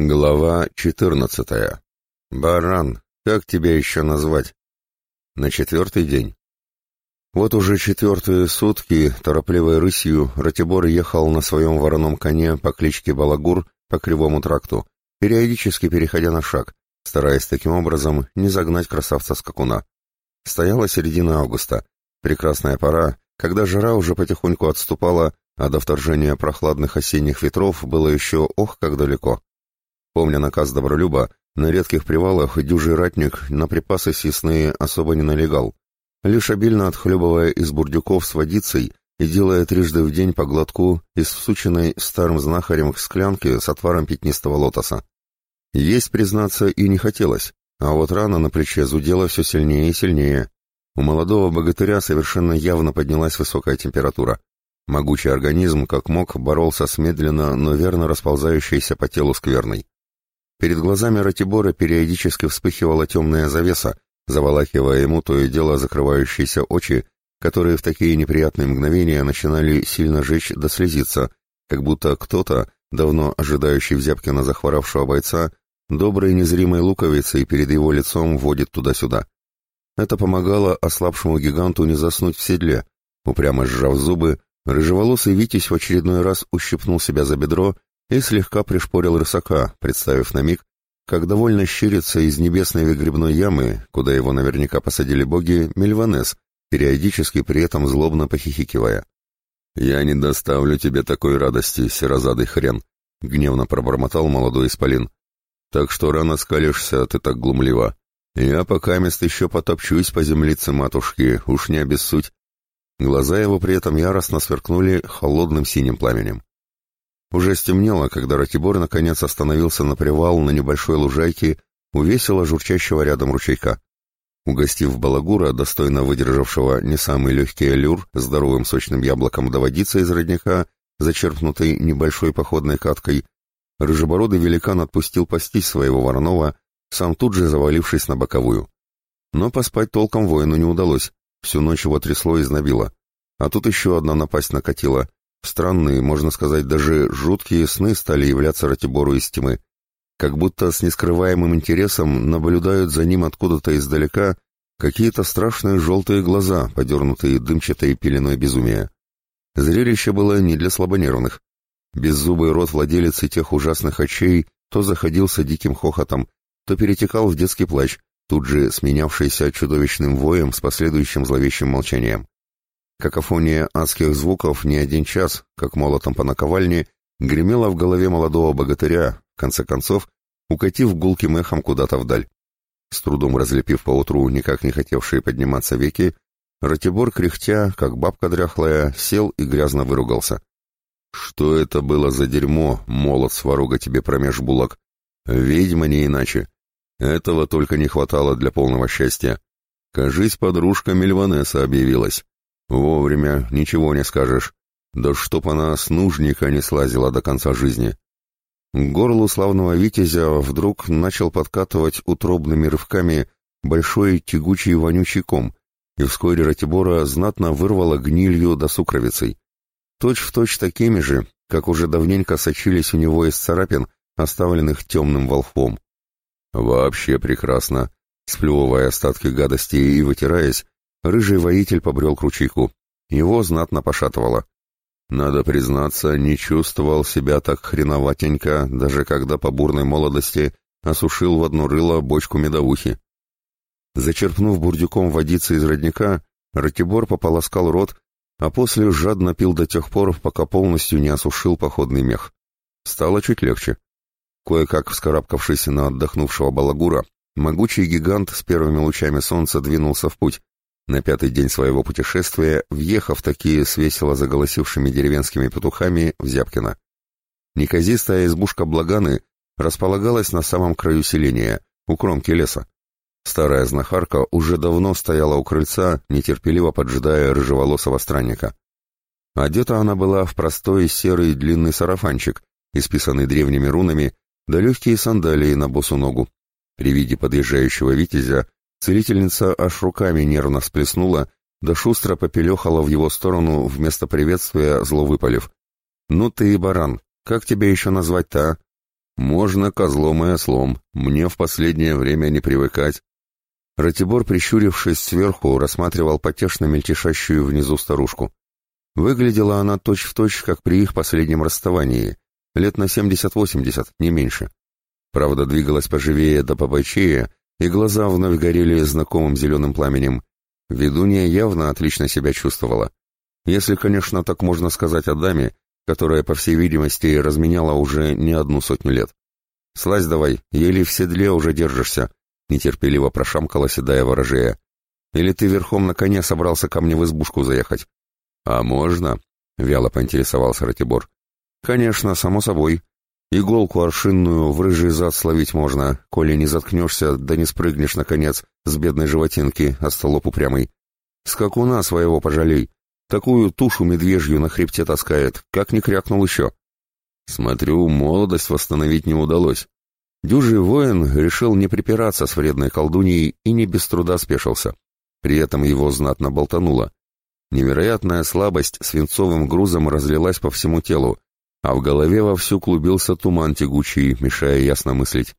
Глава 14. Баран, как тебя еще назвать? На четвертый день. Вот уже четвертые сутки торопливой рысью Ратибор ехал на своем вороном коне по кличке Балагур по кривому тракту, периодически переходя на шаг, стараясь таким образом не загнать красавца-скакуна. Стояла середина августа, прекрасная пора, когда жара уже потихоньку отступала, а до вторжения прохладных осенних ветров было еще ох как далеко. Помня наказ Добролюба, на редких привалах дюжий ратник на припасы съестные особо не налегал, лишь обильно отхлебывая из бурдюков с водицей и делая трижды в день по глотку из всученной старым знахарем склянки с отваром пятнистого лотоса. Есть, признаться, и не хотелось, а вот рана на плече зудела все сильнее и сильнее. У молодого богатыря совершенно явно поднялась высокая температура. Могучий организм, как мог, боролся с медленно, но верно расползающейся по телу скверной. Перед глазами Ратибора периодически вспыхивала темная завеса, заволакивая ему то и дело закрывающиеся очи, которые в такие неприятные мгновения начинали сильно жечь до слезиться, как будто кто-то, давно ожидающий в на захворавшего бойца, доброй незримой луковицей перед его лицом водит туда-сюда. Это помогало ослабшему гиганту не заснуть в седле. Упрямо сжав зубы, рыжеволосый Витязь в очередной раз ущипнул себя за бедро и слегка пришпорил рысака, представив на миг, как довольно щирится из небесной выгребной ямы, куда его наверняка посадили боги, Мельванес, периодически при этом злобно похихикивая. «Я не доставлю тебе такой радости, серозадый хрен», — гневно пробормотал молодой исполин. «Так что рано скалишься, ты так глумливо. Я пока мест еще потопчусь по землице матушки, уж не обессудь». Глаза его при этом яростно сверкнули холодным синим пламенем. Уже стемнело, когда Ратибор наконец остановился на привал на небольшой лужайке у весело журчащего рядом ручейка. Угостив балагура, достойно выдержавшего не самый легкий аллюр, здоровым сочным яблоком до водицы из родника, зачерпнутой небольшой походной каткой, рыжебородый великан отпустил пастись своего вороного, сам тут же завалившись на боковую. Но поспать толком воину не удалось, всю ночь его трясло и знобило. А тут еще одна напасть накатила, Странные, можно сказать, даже жуткие сны стали являться Ратибору из тьмы. Как будто с нескрываемым интересом наблюдают за ним откуда-то издалека какие-то страшные желтые глаза, подернутые дымчатой пеленой безумия. Зрелище было не для слабонервных. Беззубый рот владелицы тех ужасных очей то заходился диким хохотом, то перетекал в детский плач, тут же сменявшийся чудовищным воем с последующим зловещим молчанием. Какофония адских звуков не один час, как молотом по наковальне, гремела в голове молодого богатыря, в конце концов, укатив гулким эхом куда-то вдаль. С трудом разлепив поутру никак не хотевшие подниматься веки, Ратибор, кряхтя, как бабка дряхлая, сел и грязно выругался. «Что это было за дерьмо, молот сварога тебе промеж булок? Ведьма не иначе. Этого только не хватало для полного счастья. Кажись, подружка Мельванеса объявилась. Вовремя, ничего не скажешь. Да чтоб она с нужника не слазила до конца жизни. К горлу славного витязя вдруг начал подкатывать утробными рывками большой тягучий вонючий ком, и вскоре Ратибора знатно вырвало гнилью до сукровицей. Точь в точь такими же, как уже давненько сочились у него из царапин, оставленных темным волхвом. Вообще прекрасно. Сплевывая остатки гадости и вытираясь, Рыжий воитель побрел к ручейку. Его знатно пошатывало. Надо признаться, не чувствовал себя так хреноватенько, даже когда по бурной молодости осушил в одно рыло бочку медовухи. Зачерпнув бурдюком водицы из родника, Ратибор пополоскал рот, а после жадно пил до тех пор, пока полностью не осушил походный мех. Стало чуть легче. Кое-как вскарабкавшись на отдохнувшего балагура, могучий гигант с первыми лучами солнца двинулся в путь, на пятый день своего путешествия, въехав такие с весело заголосившими деревенскими петухами в Зябкино. Неказистая избушка Благаны располагалась на самом краю селения, у кромки леса. Старая знахарка уже давно стояла у крыльца, нетерпеливо поджидая рыжеволосого странника. Одета она была в простой серый длинный сарафанчик, исписанный древними рунами, да легкие сандалии на босу ногу. При виде подъезжающего витязя Целительница аж руками нервно всплеснула, да шустро попелехала в его сторону вместо приветствия, зло выпалив. «Ну ты и баран, как тебя еще назвать-то, а?» Можно козлом и ослом, мне в последнее время не привыкать. Ратибор, прищурившись сверху, рассматривал потешно мельтешащую внизу старушку. Выглядела она точь-в-точь, точь, как при их последнем расставании, лет на 70-80, не меньше. Правда, двигалась поживее да побойчее, и глаза вновь горели знакомым зеленым пламенем. Ведунья явно отлично себя чувствовала. Если, конечно, так можно сказать о даме, которая, по всей видимости, разменяла уже не одну сотню лет. «Слазь давай, еле в седле уже держишься», — нетерпеливо прошамкала седая ворожея. «Или ты верхом на коне собрался ко мне в избушку заехать?» «А можно?» — вяло поинтересовался Ратибор. «Конечно, само собой. Иголку аршинную в рыжий зад словить можно, коли не заткнешься, да не спрыгнешь, наконец, с бедной животинки, а столоп упрямый. Скакуна своего пожалей, Такую тушу медвежью на хребте таскает, как не крякнул еще. Смотрю, молодость восстановить не удалось. Дюжий воин решил не припираться с вредной колдуньей и не без труда спешился. При этом его знатно болтануло. Невероятная слабость свинцовым грузом разлилась по всему телу, а в голове вовсю клубился туман тягучий, мешая ясно мыслить.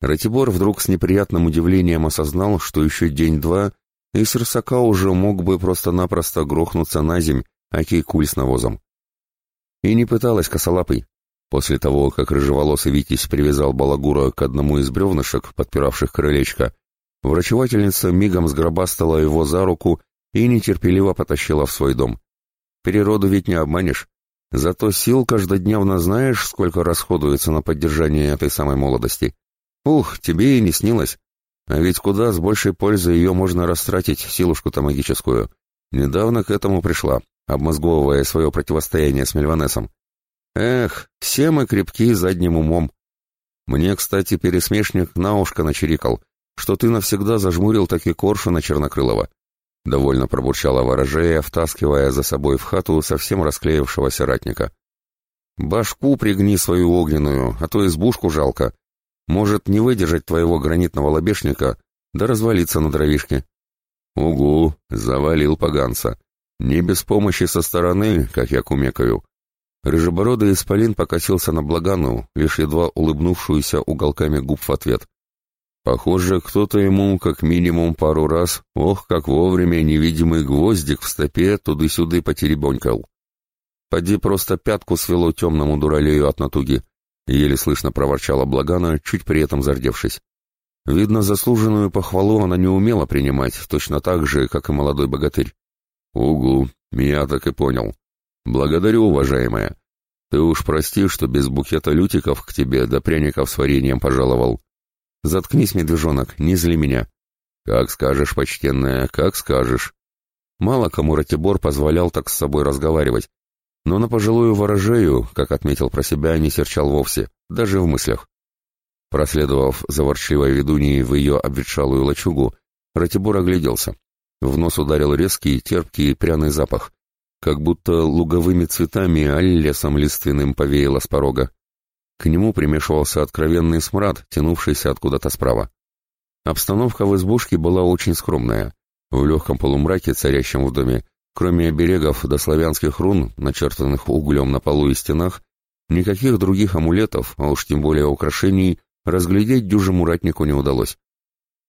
Ратибор вдруг с неприятным удивлением осознал, что еще день-два и с рысака уже мог бы просто-напросто грохнуться на земь, окей куль с навозом. И не пыталась косолапый. После того, как рыжеволосый Витязь привязал балагура к одному из бревнышек, подпиравших крылечко, врачевательница мигом сгробастала его за руку и нетерпеливо потащила в свой дом. Природу ведь не обманешь. Зато сил каждодневно знаешь, сколько расходуется на поддержание этой самой молодости. Ух, тебе и не снилось. А ведь куда с большей пользой ее можно растратить, силушку-то магическую. Недавно к этому пришла, обмозговывая свое противостояние с Мельванесом. Эх, все мы крепки задним умом. Мне, кстати, пересмешник на ушко начерикал, что ты навсегда зажмурил таки коршуна Чернокрылова. Довольно пробурчала ворожея, втаскивая за собой в хату совсем расклеившегося ратника. «Башку пригни свою огненную, а то избушку жалко», может не выдержать твоего гранитного лобешника, да развалиться на дровишке. Угу, завалил поганца. Не без помощи со стороны, как я кумекаю. Рыжебородый исполин покосился на Благану, лишь едва улыбнувшуюся уголками губ в ответ. Похоже, кто-то ему как минимум пару раз, ох, как вовремя невидимый гвоздик в стопе туды-сюды потеребонькал. Поди просто пятку свело темному дуралею от натуги. Еле слышно проворчала Благана, чуть при этом зардевшись. Видно, заслуженную похвалу она не умела принимать, точно так же, как и молодой богатырь. «Угу, я так и понял. Благодарю, уважаемая. Ты уж прости, что без букета лютиков к тебе до пряников с вареньем пожаловал. Заткнись, медвежонок, не зли меня». «Как скажешь, почтенная, как скажешь». Мало кому Ратибор позволял так с собой разговаривать, но на пожилую ворожею, как отметил про себя, не серчал вовсе, даже в мыслях. Проследовав за ворчливой ведуньей в ее обветшалую лачугу, Ратибор огляделся. В нос ударил резкий, терпкий пряный запах, как будто луговыми цветами, а лесом лиственным повеяло с порога. К нему примешивался откровенный смрад, тянувшийся откуда-то справа. Обстановка в избушке была очень скромная. В легком полумраке, царящем в доме, Кроме оберегов до славянских рун, начертанных углем на полу и стенах, никаких других амулетов, а уж тем более украшений, разглядеть дюжему ратнику не удалось.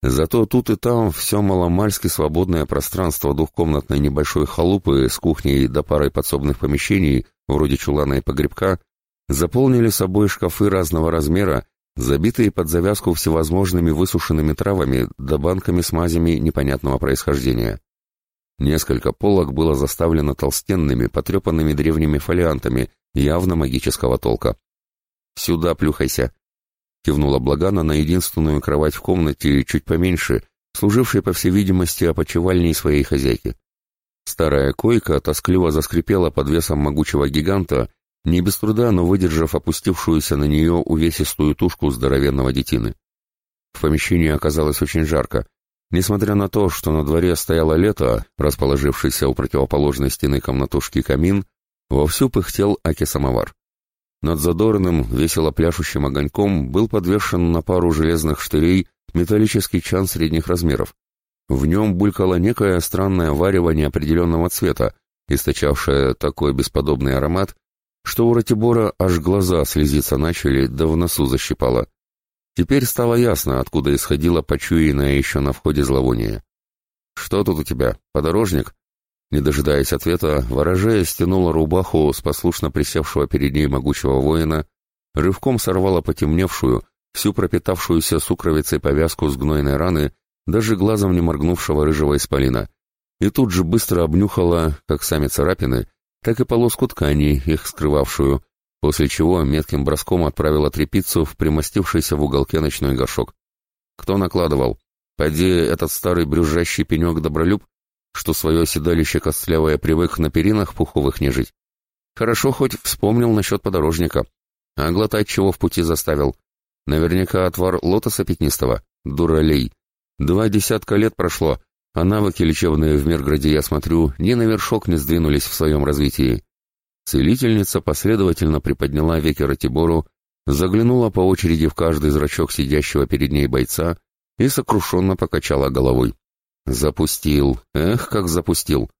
Зато тут и там все маломальски свободное пространство двухкомнатной небольшой халупы с кухней до парой подсобных помещений, вроде чулана и погребка, заполнили собой шкафы разного размера, забитые под завязку всевозможными высушенными травами да банками с мазями непонятного происхождения. Несколько полок было заставлено толстенными, потрепанными древними фолиантами, явно магического толка. «Сюда плюхайся!» — кивнула Благана на единственную кровать в комнате, чуть поменьше, служившей, по всей видимости, опочивальней своей хозяйки. Старая койка тоскливо заскрипела под весом могучего гиганта, не без труда, но выдержав опустившуюся на нее увесистую тушку здоровенного детины. В помещении оказалось очень жарко, Несмотря на то, что на дворе стояло лето, расположившийся у противоположной стены комнатушки камин, вовсю пыхтел аки-самовар. Над задорным, весело пляшущим огоньком был подвешен на пару железных штырей металлический чан средних размеров. В нем булькало некое странное варево неопределенного цвета, источавшее такой бесподобный аромат, что у Ратибора аж глаза слезиться начали, да в носу защипало. Теперь стало ясно, откуда исходило почуянное еще на входе зловоние. «Что тут у тебя, подорожник?» Не дожидаясь ответа, ворожея стянула рубаху с послушно присевшего перед ней могучего воина, рывком сорвала потемневшую, всю пропитавшуюся сукровицей повязку с гнойной раны, даже глазом не моргнувшего рыжего исполина, и тут же быстро обнюхала как сами царапины, так и полоску ткани, их скрывавшую, после чего метким броском отправила трепицу в примостившийся в уголке ночной горшок. Кто накладывал? Поди этот старый брюзжащий пенек-добролюб, что свое седалище костлявое привык на перинах пуховых не жить. Хорошо хоть вспомнил насчет подорожника. А глотать чего в пути заставил? Наверняка отвар лотоса пятнистого. Дуралей. Два десятка лет прошло, а навыки лечебные в Мирграде, я смотрю, ни на вершок не сдвинулись в своем развитии. Целительница последовательно приподняла веки Ратибору, заглянула по очереди в каждый зрачок сидящего перед ней бойца и сокрушенно покачала головой. «Запустил! Эх, как запустил!»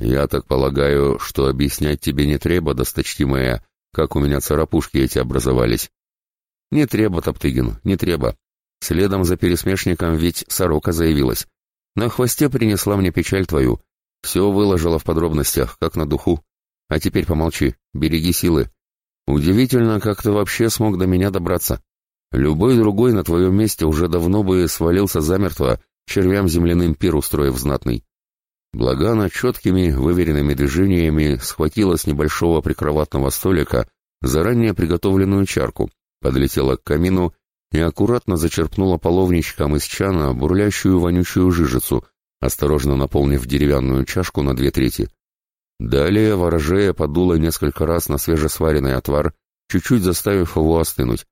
«Я так полагаю, что объяснять тебе не треба, досточтимая, как у меня царапушки эти образовались». «Не треба, Топтыгин, не треба. Следом за пересмешником ведь сорока заявилась. На хвосте принесла мне печаль твою. Все выложила в подробностях, как на духу. А теперь помолчи, береги силы. Удивительно, как ты вообще смог до меня добраться. Любой другой на твоем месте уже давно бы свалился замертво, червям земляным пир устроив знатный. Благана четкими, выверенными движениями схватила с небольшого прикроватного столика заранее приготовленную чарку, подлетела к камину и аккуратно зачерпнула половничком из чана бурлящую вонючую жижицу, осторожно наполнив деревянную чашку на две трети. Далее ворожея подула несколько раз на свежесваренный отвар, чуть-чуть заставив его остынуть.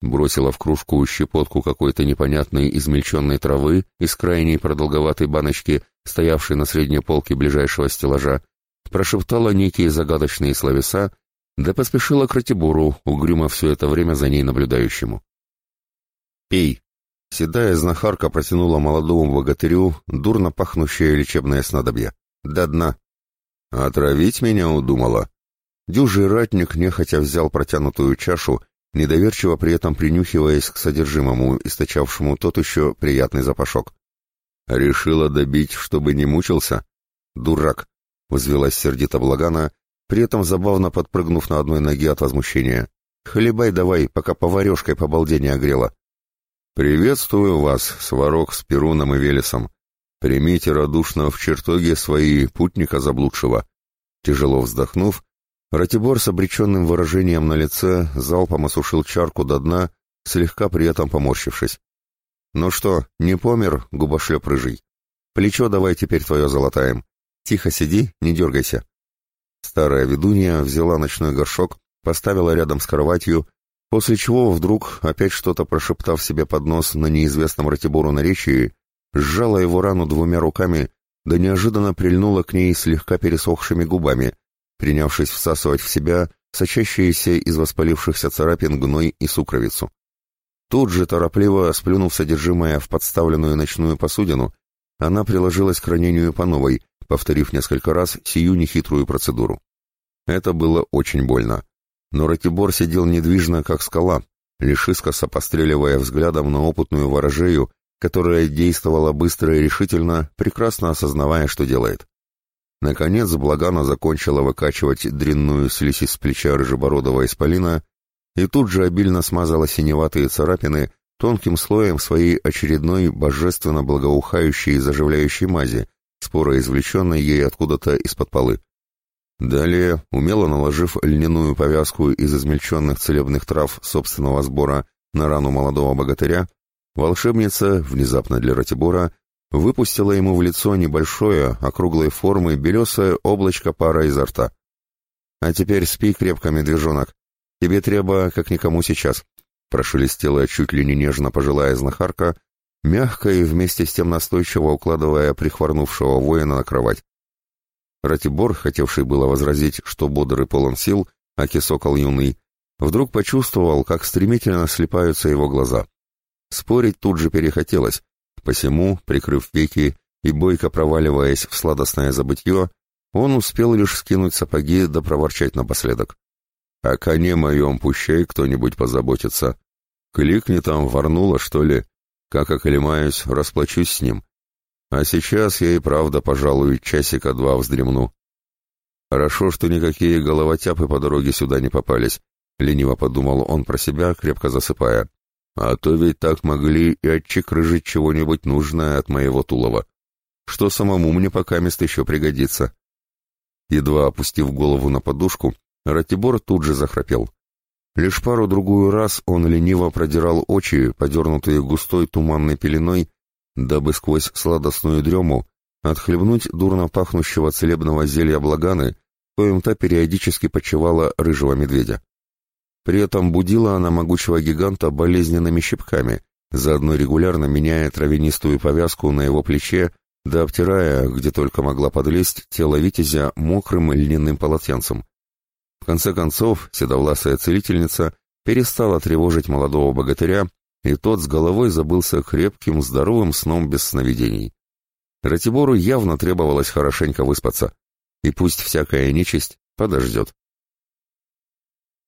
Бросила в кружку щепотку какой-то непонятной измельченной травы из крайней продолговатой баночки, стоявшей на средней полке ближайшего стеллажа, прошептала некие загадочные словеса, да поспешила к Ратибору, угрюмо все это время за ней наблюдающему. «Пей!» Седая знахарка протянула молодому богатырю дурно пахнущее лечебное снадобье. «До дна!» «Отравить меня удумала?» Дюжий ратник нехотя взял протянутую чашу, недоверчиво при этом принюхиваясь к содержимому, источавшему тот еще приятный запашок. «Решила добить, чтобы не мучился?» «Дурак!» — взвелась сердито Благана, при этом забавно подпрыгнув на одной ноге от возмущения. «Хлебай давай, пока поварешкой по балде не огрела». «Приветствую вас, Сварог с Перуном и Велесом. Примите радушно в чертоге свои путника заблудшего. Тяжело вздохнув, Ратибор с обреченным выражением на лице залпом осушил чарку до дна, слегка при этом поморщившись. «Ну что, не помер, губошлеп рыжий? Плечо давай теперь твое золотаем. Тихо сиди, не дергайся». Старая ведунья взяла ночной горшок, поставила рядом с кроватью, после чего вдруг, опять что-то прошептав себе под нос на неизвестном Ратибору наречии, сжала его рану двумя руками, да неожиданно прильнула к ней слегка пересохшими губами, принявшись всасывать в себя сочащиеся из воспалившихся царапин гной и сукровицу. Тут же, торопливо сплюнув содержимое в подставленную ночную посудину, она приложилась к ранению по новой, повторив несколько раз сию нехитрую процедуру. Это было очень больно. Но Ратибор сидел недвижно, как скала, лишь искоса постреливая взглядом на опытную ворожею, которая действовала быстро и решительно, прекрасно осознавая, что делает. Наконец Благана закончила выкачивать дрянную слизь из плеча рыжебородого исполина и тут же обильно смазала синеватые царапины тонким слоем своей очередной божественно благоухающей и заживляющей мази, споро извлеченной ей откуда-то из-под полы. Далее, умело наложив льняную повязку из измельченных целебных трав собственного сбора на рану молодого богатыря, Волшебница, внезапно для Ратибора, выпустила ему в лицо небольшое, округлой формы, белесое облачко пара изо рта. «А теперь спи крепко, медвежонок. Тебе треба, как никому сейчас», — прошелестела чуть ли не нежно пожилая знахарка, мягко и вместе с тем настойчиво укладывая прихворнувшего воина на кровать. Ратибор, хотевший было возразить, что бодр и полон сил, а кисокол юный, вдруг почувствовал, как стремительно слепаются его глаза. Спорить тут же перехотелось, посему, прикрыв веки и бойко проваливаясь в сладостное забытье, он успел лишь скинуть сапоги да проворчать напоследок. О коне моем пущай кто-нибудь позаботится. Кликни там, ворнула, что ли. Как оклемаюсь, расплачусь с ним. А сейчас я и правда, пожалуй, часика два вздремну. Хорошо, что никакие головотяпы по дороге сюда не попались, лениво подумал он про себя, крепко засыпая. А то ведь так могли и отчекрыжить чего-нибудь нужное от моего тулова, что самому мне пока мест еще пригодится. Едва опустив голову на подушку, Ратибор тут же захрапел. Лишь пару-другую раз он лениво продирал очи, подернутые густой туманной пеленой, дабы сквозь сладостную дрему отхлебнуть дурно пахнущего целебного зелья благаны, коим та периодически почевала рыжего медведя. При этом будила она могучего гиганта болезненными щипками, заодно регулярно меняя травянистую повязку на его плече, да обтирая, где только могла подлезть, тело витязя мокрым льняным полотенцем. В конце концов, седовласая целительница перестала тревожить молодого богатыря, и тот с головой забылся крепким, здоровым сном без сновидений. Ратибору явно требовалось хорошенько выспаться, и пусть всякая нечисть подождет.